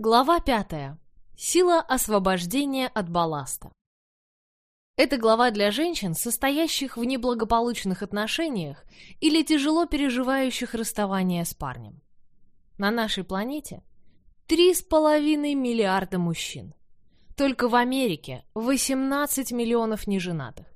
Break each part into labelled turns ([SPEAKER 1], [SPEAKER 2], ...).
[SPEAKER 1] Глава пятая. Сила освобождения от балласта. Это глава для женщин, состоящих в неблагополучных отношениях или тяжело переживающих расставание с парнем. На нашей планете 3,5 миллиарда мужчин. Только в Америке 18 миллионов неженатых.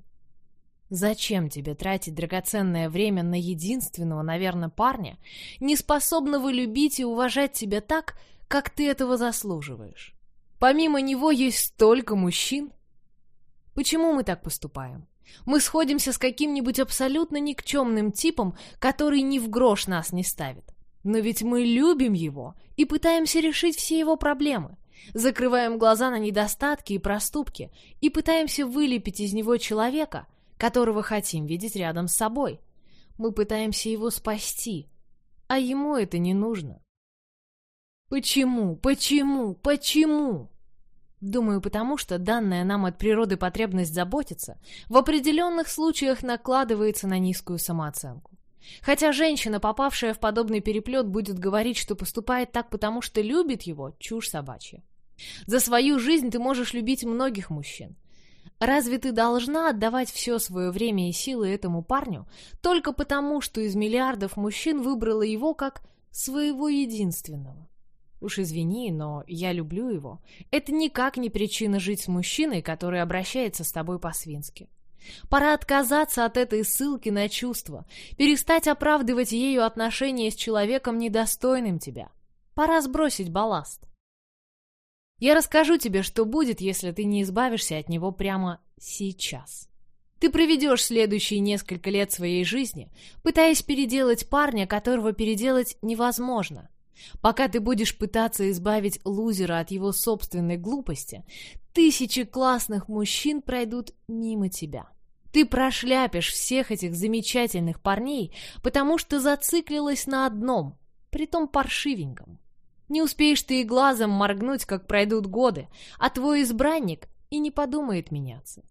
[SPEAKER 1] Зачем тебе тратить драгоценное время на единственного, наверное, парня, не способного любить и уважать тебя так, как ты этого заслуживаешь? Помимо него есть столько мужчин. Почему мы так поступаем? Мы сходимся с каким-нибудь абсолютно никчемным типом, который ни в грош нас не ставит. Но ведь мы любим его и пытаемся решить все его проблемы. Закрываем глаза на недостатки и проступки и пытаемся вылепить из него человека, которого хотим видеть рядом с собой. Мы пытаемся его спасти, а ему это не нужно. Почему? Почему? Почему? Думаю, потому что данная нам от природы потребность заботиться в определенных случаях накладывается на низкую самооценку. Хотя женщина, попавшая в подобный переплет, будет говорить, что поступает так, потому что любит его, чушь собачья. За свою жизнь ты можешь любить многих мужчин. Разве ты должна отдавать все свое время и силы этому парню только потому, что из миллиардов мужчин выбрала его как своего единственного? Уж извини, но я люблю его. Это никак не причина жить с мужчиной, который обращается с тобой по-свински. Пора отказаться от этой ссылки на чувства, перестать оправдывать ею отношения с человеком, недостойным тебя. Пора сбросить балласт. Я расскажу тебе, что будет, если ты не избавишься от него прямо сейчас. Ты проведешь следующие несколько лет своей жизни, пытаясь переделать парня, которого переделать невозможно. Пока ты будешь пытаться избавить лузера от его собственной глупости, тысячи классных мужчин пройдут мимо тебя. Ты прошляпишь всех этих замечательных парней, потому что зациклилась на одном, притом паршивеньком. Не успеешь ты и глазом моргнуть, как пройдут годы, а твой избранник и не подумает меняться.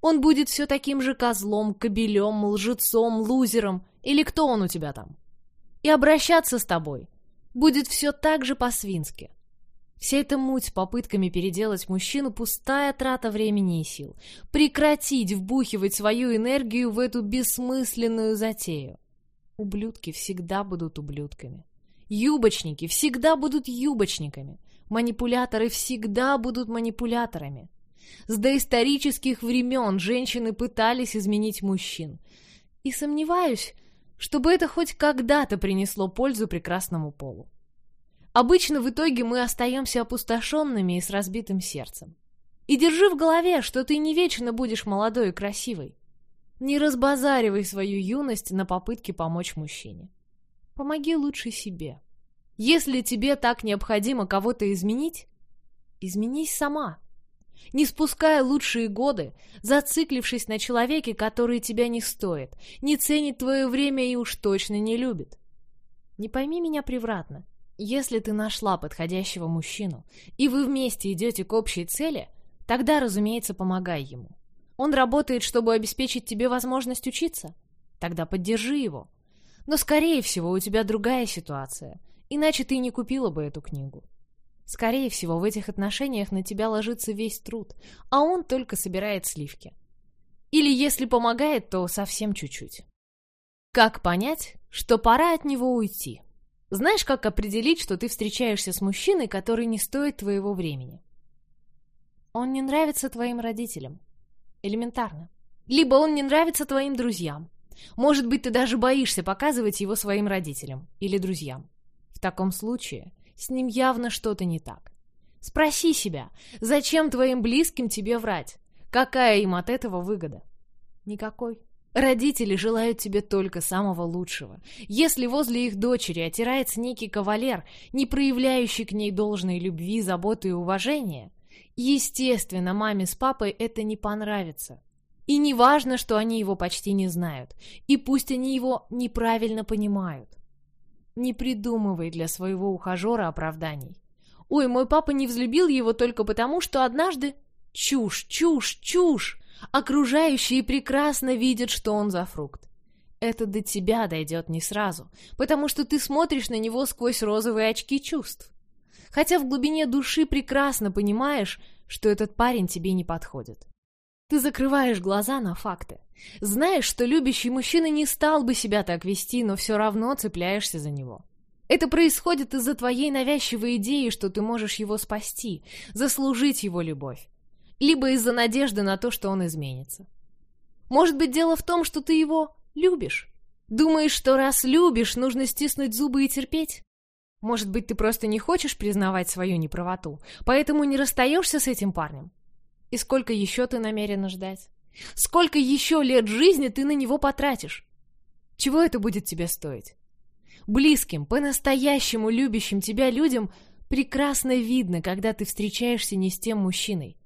[SPEAKER 1] Он будет все таким же козлом, кобелем, лжецом, лузером, или кто он у тебя там. И обращаться с тобой будет все так же по-свински. Вся эта муть с попытками переделать мужчину – пустая трата времени и сил. Прекратить вбухивать свою энергию в эту бессмысленную затею. Ублюдки всегда будут ублюдками. Юбочники всегда будут юбочниками. Манипуляторы всегда будут манипуляторами. С доисторических времен женщины пытались изменить мужчин. И сомневаюсь, чтобы это хоть когда-то принесло пользу прекрасному полу. Обычно в итоге мы остаемся опустошенными и с разбитым сердцем. И держи в голове, что ты не вечно будешь молодой и красивой. Не разбазаривай свою юность на попытки помочь мужчине. Помоги лучше себе. Если тебе так необходимо кого-то изменить, изменись сама не спуская лучшие годы, зациклившись на человеке, который тебя не стоит, не ценит твое время и уж точно не любит. Не пойми меня превратно. Если ты нашла подходящего мужчину, и вы вместе идете к общей цели, тогда, разумеется, помогай ему. Он работает, чтобы обеспечить тебе возможность учиться? Тогда поддержи его. Но, скорее всего, у тебя другая ситуация, иначе ты не купила бы эту книгу. Скорее всего, в этих отношениях на тебя ложится весь труд, а он только собирает сливки. Или если помогает, то совсем чуть-чуть. Как понять, что пора от него уйти? Знаешь, как определить, что ты встречаешься с мужчиной, который не стоит твоего времени? Он не нравится твоим родителям. Элементарно. Либо он не нравится твоим друзьям. Может быть, ты даже боишься показывать его своим родителям или друзьям. В таком случае с ним явно что-то не так. Спроси себя, зачем твоим близким тебе врать? Какая им от этого выгода? Никакой. Родители желают тебе только самого лучшего. Если возле их дочери отирается некий кавалер, не проявляющий к ней должной любви, заботы и уважения, естественно, маме с папой это не понравится. И не важно, что они его почти не знают, и пусть они его неправильно понимают. Не придумывай для своего ухажера оправданий. Ой, мой папа не взлюбил его только потому, что однажды... Чушь, чушь, чушь! Окружающие прекрасно видят, что он за фрукт. Это до тебя дойдет не сразу, потому что ты смотришь на него сквозь розовые очки чувств. хотя в глубине души прекрасно понимаешь, что этот парень тебе не подходит. Ты закрываешь глаза на факты. Знаешь, что любящий мужчина не стал бы себя так вести, но все равно цепляешься за него. Это происходит из-за твоей навязчивой идеи, что ты можешь его спасти, заслужить его любовь. Либо из-за надежды на то, что он изменится. Может быть, дело в том, что ты его любишь? Думаешь, что раз любишь, нужно стиснуть зубы и терпеть? Может быть, ты просто не хочешь признавать свою неправоту, поэтому не расстаешься с этим парнем? И сколько еще ты намерена ждать? Сколько еще лет жизни ты на него потратишь? Чего это будет тебе стоить? Близким, по-настоящему любящим тебя людям прекрасно видно, когда ты встречаешься не с тем мужчиной.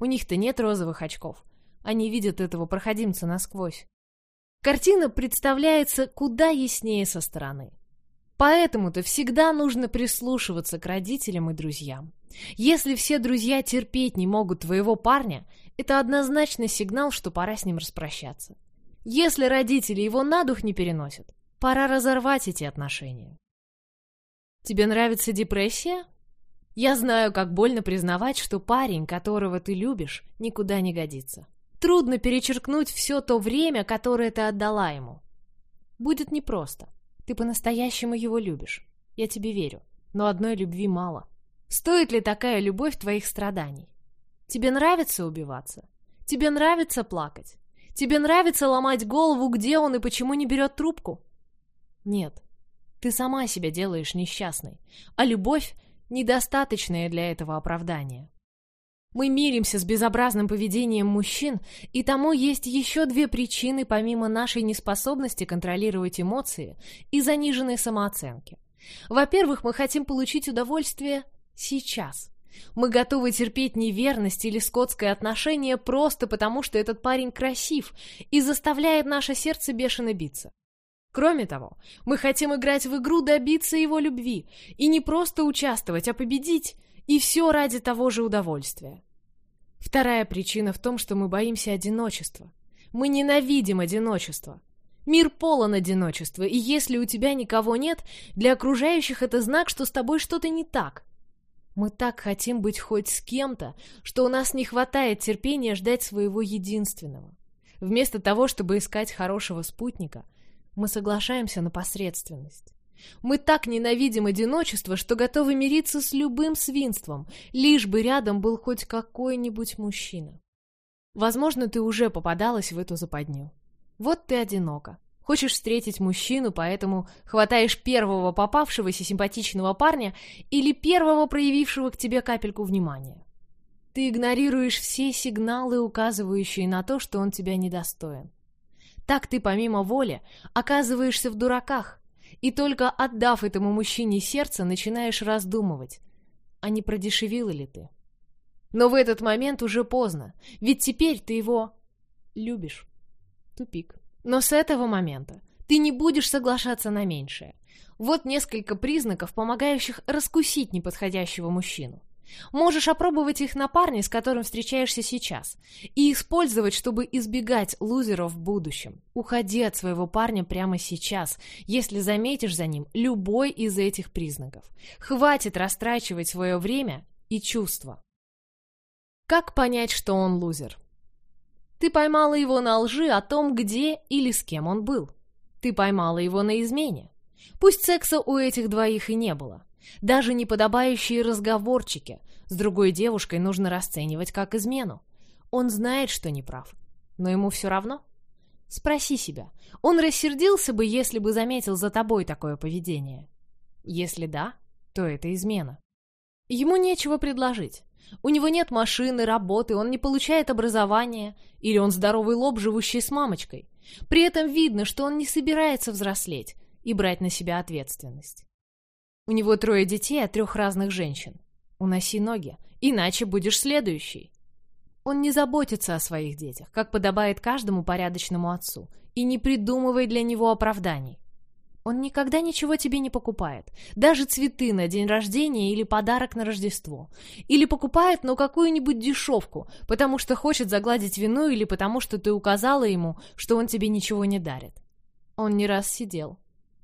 [SPEAKER 1] У них-то нет розовых очков. Они видят этого проходимца насквозь. Картина представляется куда яснее со стороны. Поэтому-то всегда нужно прислушиваться к родителям и друзьям. Если все друзья терпеть не могут твоего парня, это однозначно сигнал, что пора с ним распрощаться. Если родители его на дух не переносят, пора разорвать эти отношения. Тебе нравится депрессия? Я знаю, как больно признавать, что парень, которого ты любишь, никуда не годится. Трудно перечеркнуть все то время, которое ты отдала ему. Будет непросто. Ты по-настоящему его любишь. Я тебе верю. Но одной любви мало. Стоит ли такая любовь твоих страданий? Тебе нравится убиваться? Тебе нравится плакать? Тебе нравится ломать голову, где он и почему не берет трубку? Нет. Ты сама себя делаешь несчастной. А любовь — недостаточное для этого оправдания. Мы миримся с безобразным поведением мужчин, и тому есть еще две причины помимо нашей неспособности контролировать эмоции и заниженной самооценки. Во-первых, мы хотим получить удовольствие сейчас. Мы готовы терпеть неверность или скотское отношение просто потому, что этот парень красив и заставляет наше сердце бешено биться. Кроме того, мы хотим играть в игру добиться его любви и не просто участвовать, а победить – и все ради того же удовольствия. Вторая причина в том, что мы боимся одиночества. Мы ненавидим одиночество. Мир полон одиночества, и если у тебя никого нет, для окружающих это знак, что с тобой что-то не так. Мы так хотим быть хоть с кем-то, что у нас не хватает терпения ждать своего единственного. Вместо того, чтобы искать хорошего спутника, мы соглашаемся на посредственность. Мы так ненавидим одиночество, что готовы мириться с любым свинством, лишь бы рядом был хоть какой-нибудь мужчина. Возможно, ты уже попадалась в эту западню. Вот ты одинока. Хочешь встретить мужчину, поэтому хватаешь первого попавшегося симпатичного парня или первого проявившего к тебе капельку внимания. Ты игнорируешь все сигналы, указывающие на то, что он тебя недостоин. Так ты помимо воли оказываешься в дураках, и только отдав этому мужчине сердце, начинаешь раздумывать, а не продешевила ли ты. Но в этот момент уже поздно, ведь теперь ты его любишь. Тупик. Но с этого момента ты не будешь соглашаться на меньшее. Вот несколько признаков, помогающих раскусить неподходящего мужчину. Можешь опробовать их на парне, с которым встречаешься сейчас, и использовать, чтобы избегать лузеров в будущем. Уходи от своего парня прямо сейчас, если заметишь за ним любой из этих признаков. Хватит растрачивать свое время и чувства. Как понять, что он лузер? Ты поймала его на лжи о том, где или с кем он был. Ты поймала его на измене. Пусть секса у этих двоих и не было. Даже неподобающие разговорчики с другой девушкой нужно расценивать как измену. Он знает, что не прав, но ему все равно. Спроси себя, он рассердился бы, если бы заметил за тобой такое поведение? Если да, то это измена. Ему нечего предложить. У него нет машины, работы, он не получает образования, или он здоровый лоб, живущий с мамочкой. При этом видно, что он не собирается взрослеть и брать на себя ответственность. У него трое детей от трех разных женщин. Уноси ноги, иначе будешь следующий. Он не заботится о своих детях, как подобает каждому порядочному отцу, и не придумывай для него оправданий. Он никогда ничего тебе не покупает, даже цветы на день рождения или подарок на Рождество. Или покупает, но какую-нибудь дешевку, потому что хочет загладить вину или потому что ты указала ему, что он тебе ничего не дарит. Он не раз сидел.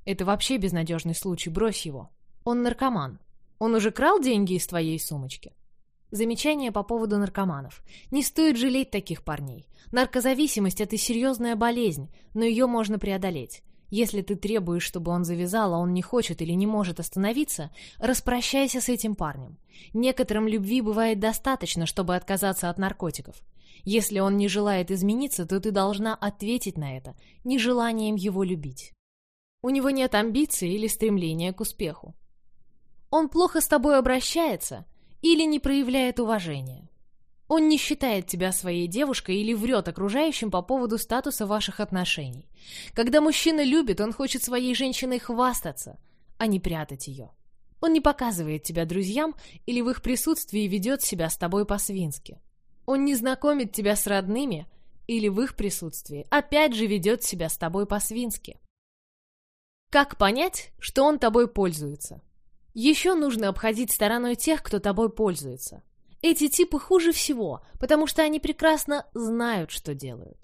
[SPEAKER 1] Это вообще безнадежный случай, брось его. Он наркоман. Он уже крал деньги из твоей сумочки? Замечание по поводу наркоманов. Не стоит жалеть таких парней. Наркозависимость – это серьезная болезнь, но ее можно преодолеть. Если ты требуешь, чтобы он завязал, а он не хочет или не может остановиться, распрощайся с этим парнем. Некоторым любви бывает достаточно, чтобы отказаться от наркотиков. Если он не желает измениться, то ты должна ответить на это нежеланием его любить. У него нет амбиций или стремления к успеху. Он плохо с тобой обращается или не проявляет уважения. Он не считает тебя своей девушкой или врет окружающим по поводу статуса ваших отношений. Когда мужчина любит, он хочет своей женщиной хвастаться, а не прятать ее. Он не показывает тебя друзьям или в их присутствии ведет себя с тобой по-свински. Он не знакомит тебя с родными или в их присутствии опять же ведет себя с тобой по-свински. Как понять, что он тобой пользуется? Еще нужно обходить стороной тех, кто тобой пользуется. Эти типы хуже всего, потому что они прекрасно знают, что делают.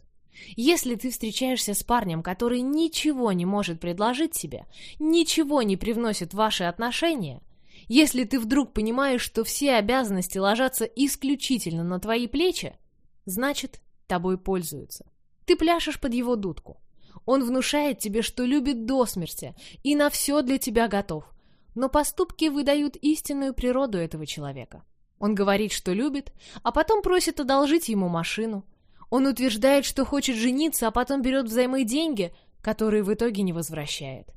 [SPEAKER 1] Если ты встречаешься с парнем, который ничего не может предложить тебе, ничего не привносит в ваши отношения, если ты вдруг понимаешь, что все обязанности ложатся исключительно на твои плечи, значит, тобой пользуются. Ты пляшешь под его дудку. Он внушает тебе, что любит до смерти и на все для тебя готов. Но поступки выдают истинную природу этого человека. Он говорит, что любит, а потом просит одолжить ему машину. Он утверждает, что хочет жениться, а потом берет взаймы деньги, которые в итоге не возвращает.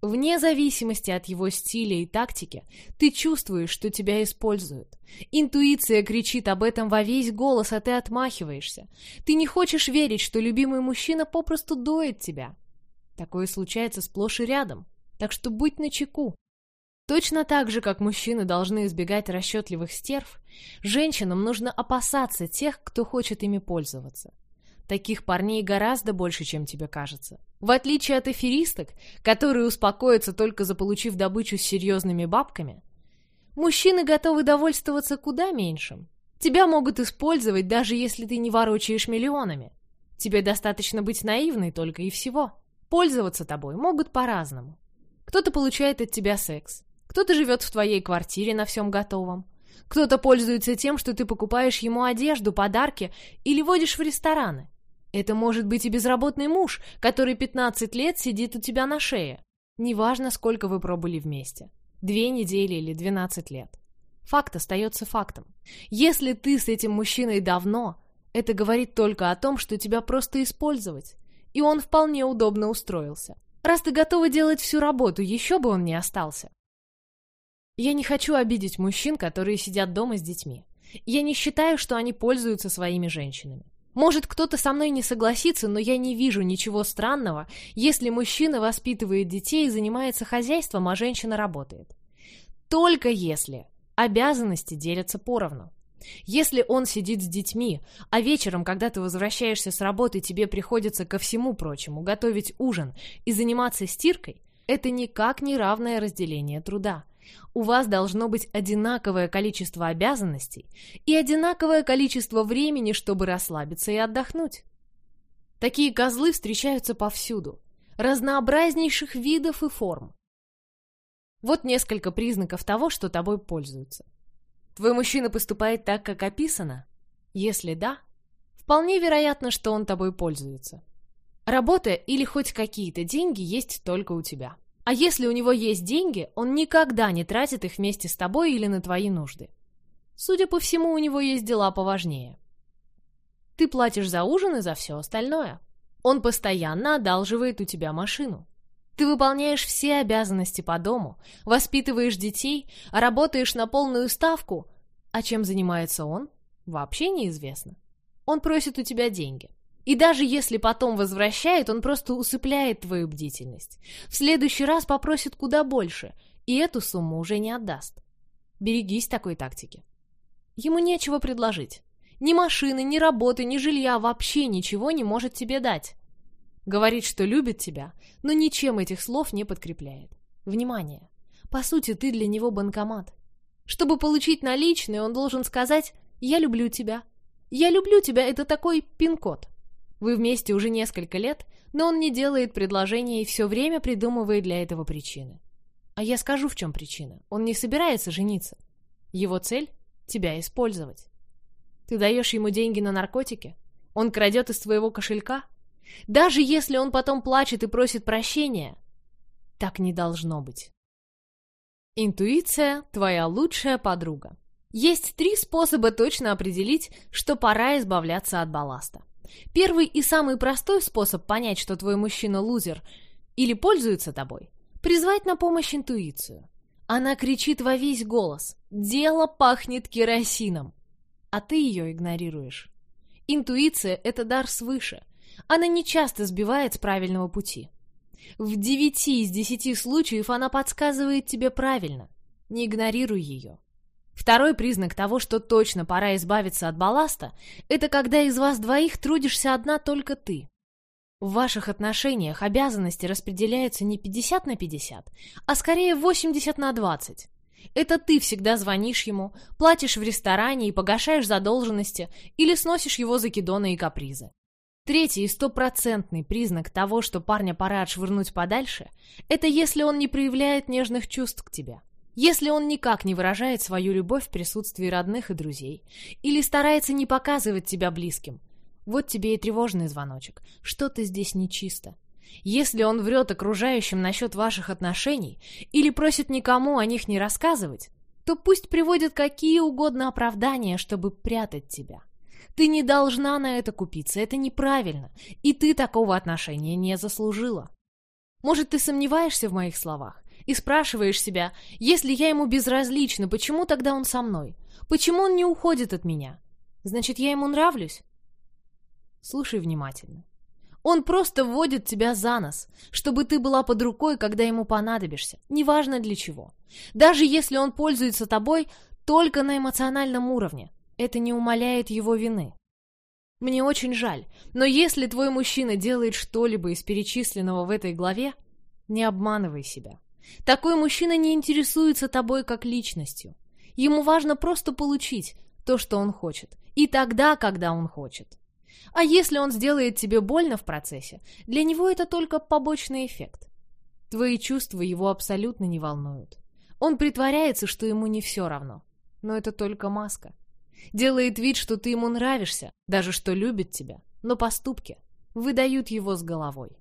[SPEAKER 1] Вне зависимости от его стиля и тактики, ты чувствуешь, что тебя используют. Интуиция кричит об этом во весь голос, а ты отмахиваешься. Ты не хочешь верить, что любимый мужчина попросту доет тебя. Такое случается сплошь и рядом, так что будь начеку. Точно так же, как мужчины должны избегать расчетливых стерв, женщинам нужно опасаться тех, кто хочет ими пользоваться. Таких парней гораздо больше, чем тебе кажется. В отличие от эфиристок, которые успокоятся только заполучив добычу с серьезными бабками, мужчины готовы довольствоваться куда меньшим. Тебя могут использовать, даже если ты не ворочаешь миллионами. Тебе достаточно быть наивной только и всего. Пользоваться тобой могут по-разному. Кто-то получает от тебя секс, кто-то живет в твоей квартире на всем готовом. Кто-то пользуется тем, что ты покупаешь ему одежду, подарки или водишь в рестораны. Это может быть и безработный муж, который 15 лет сидит у тебя на шее. Неважно, сколько вы пробыли вместе. Две недели или 12 лет. Факт остается фактом. Если ты с этим мужчиной давно, это говорит только о том, что тебя просто использовать. И он вполне удобно устроился. Раз ты готова делать всю работу, еще бы он не остался. Я не хочу обидеть мужчин, которые сидят дома с детьми. Я не считаю, что они пользуются своими женщинами. Может, кто-то со мной не согласится, но я не вижу ничего странного, если мужчина воспитывает детей и занимается хозяйством, а женщина работает. Только если обязанности делятся поровну. Если он сидит с детьми, а вечером, когда ты возвращаешься с работы, тебе приходится ко всему прочему готовить ужин и заниматься стиркой, это никак не равное разделение труда. У вас должно быть одинаковое количество обязанностей и одинаковое количество времени, чтобы расслабиться и отдохнуть. Такие козлы встречаются повсюду, разнообразнейших видов и форм. Вот несколько признаков того, что тобой пользуются. Твой мужчина поступает так, как описано? Если да, вполне вероятно, что он тобой пользуется. Работа или хоть какие-то деньги есть только у тебя. А если у него есть деньги, он никогда не тратит их вместе с тобой или на твои нужды. Судя по всему, у него есть дела поважнее. Ты платишь за ужин и за все остальное. Он постоянно одалживает у тебя машину. Ты выполняешь все обязанности по дому, воспитываешь детей, работаешь на полную ставку. А чем занимается он, вообще неизвестно. Он просит у тебя деньги. И даже если потом возвращает, он просто усыпляет твою бдительность. В следующий раз попросит куда больше, и эту сумму уже не отдаст. Берегись такой тактики. Ему нечего предложить. Ни машины, ни работы, ни жилья вообще ничего не может тебе дать. Говорит, что любит тебя, но ничем этих слов не подкрепляет. Внимание! По сути, ты для него банкомат. Чтобы получить наличные, он должен сказать «Я люблю тебя». «Я люблю тебя» — это такой пин-код. Вы вместе уже несколько лет, но он не делает предложения и все время придумывает для этого причины. А я скажу, в чем причина. Он не собирается жениться. Его цель — тебя использовать. Ты даешь ему деньги на наркотики? Он крадет из твоего кошелька? Даже если он потом плачет и просит прощения, так не должно быть. Интуиция – твоя лучшая подруга. Есть три способа точно определить, что пора избавляться от балласта. Первый и самый простой способ понять, что твой мужчина лузер или пользуется тобой – призвать на помощь интуицию. Она кричит во весь голос «Дело пахнет керосином!» А ты ее игнорируешь. Интуиция – это дар свыше. Она не часто сбивает с правильного пути. В девяти из десяти случаев она подсказывает тебе правильно. Не игнорируй ее. Второй признак того, что точно пора избавиться от балласта, это когда из вас двоих трудишься одна только ты. В ваших отношениях обязанности распределяются не 50 на 50, а скорее 80 на 20. Это ты всегда звонишь ему, платишь в ресторане и погашаешь задолженности или сносишь его закидоны и капризы. Третий и стопроцентный признак того, что парня пора отшвырнуть подальше, это если он не проявляет нежных чувств к тебе. Если он никак не выражает свою любовь в присутствии родных и друзей, или старается не показывать тебя близким. Вот тебе и тревожный звоночек. Что-то здесь нечисто. Если он врет окружающим насчет ваших отношений или просит никому о них не рассказывать, то пусть приводит какие угодно оправдания, чтобы прятать тебя. Ты не должна на это купиться, это неправильно, и ты такого отношения не заслужила. Может, ты сомневаешься в моих словах и спрашиваешь себя, если я ему безразлична, почему тогда он со мной? Почему он не уходит от меня? Значит, я ему нравлюсь? Слушай внимательно. Он просто вводит тебя за нос, чтобы ты была под рукой, когда ему понадобишься, неважно для чего. Даже если он пользуется тобой только на эмоциональном уровне, это не умаляет его вины. Мне очень жаль, но если твой мужчина делает что-либо из перечисленного в этой главе, не обманывай себя. Такой мужчина не интересуется тобой как личностью. Ему важно просто получить то, что он хочет, и тогда, когда он хочет. А если он сделает тебе больно в процессе, для него это только побочный эффект. Твои чувства его абсолютно не волнуют. Он притворяется, что ему не все равно. Но это только маска. Делает вид, что ты ему нравишься, даже что любит тебя, но поступки выдают его с головой.